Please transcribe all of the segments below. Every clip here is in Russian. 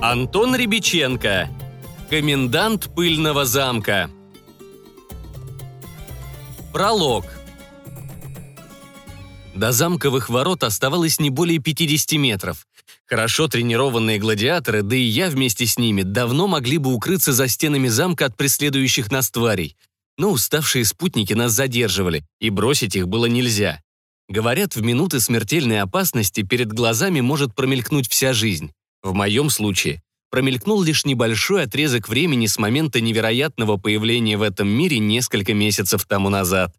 Антон Рябиченко. Комендант пыльного замка. Пролог. До замковых ворот оставалось не более 50 метров. Хорошо тренированные гладиаторы, да и я вместе с ними, давно могли бы укрыться за стенами замка от преследующих нас тварей. Но уставшие спутники нас задерживали, и бросить их было нельзя. Говорят, в минуты смертельной опасности перед глазами может промелькнуть вся жизнь. В моем случае промелькнул лишь небольшой отрезок времени с момента невероятного появления в этом мире несколько месяцев тому назад.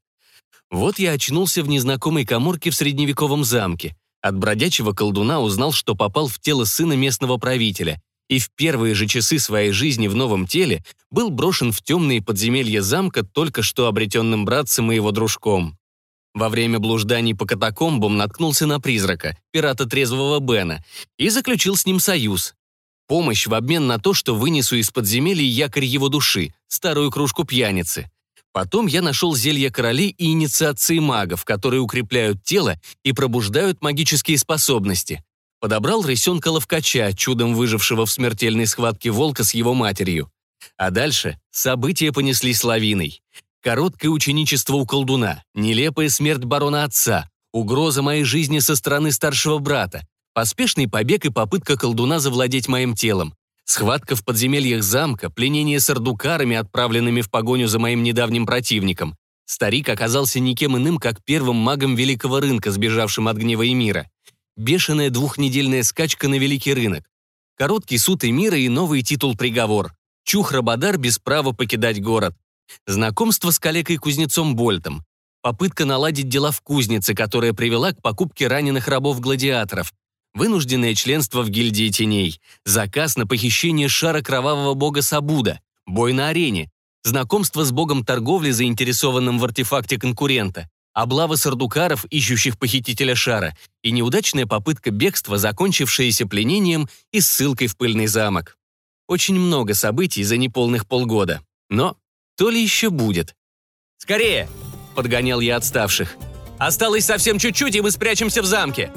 Вот я очнулся в незнакомой коморке в средневековом замке. От бродячего колдуна узнал, что попал в тело сына местного правителя, и в первые же часы своей жизни в новом теле был брошен в темные подземелья замка только что обретенным братцем и его дружком. Во время блужданий по катакомбам наткнулся на призрака, пирата трезвого Бена, и заключил с ним союз. Помощь в обмен на то, что вынесу из подземелья якорь его души, старую кружку пьяницы. Потом я нашел зелья королей и инициации магов, которые укрепляют тело и пробуждают магические способности. Подобрал рысенка-ловкача, чудом выжившего в смертельной схватке волка с его матерью. А дальше события понеслись лавиной. Короткое ученичество у колдуна, нелепая смерть барона отца, угроза моей жизни со стороны старшего брата, поспешный побег и попытка колдуна завладеть моим телом, схватка в подземельях замка, пленение с ардукарами, отправленными в погоню за моим недавним противником. Старик оказался никем иным, как первым магом Великого рынка, сбежавшим от гнева и мира. Бешеная двухнедельная скачка на Великий рынок. Короткий суд и мира и новый титул-приговор. Чух Рабадар без права покидать город. Знакомство с коллегой-кузнецом Больтом. Попытка наладить дела в кузнице, которая привела к покупке раненых рабов-гладиаторов. Вынужденное членство в гильдии теней. Заказ на похищение шара кровавого бога Сабуда. Бой на арене. Знакомство с богом торговли, заинтересованным в артефакте конкурента. Облава сардукаров, ищущих похитителя шара. И неудачная попытка бегства, закончившаяся пленением и ссылкой в пыльный замок. Очень много событий за неполных полгода. Но то ли еще будет. «Скорее!» — подгонял я отставших. «Осталось совсем чуть-чуть, и мы спрячемся в замке!»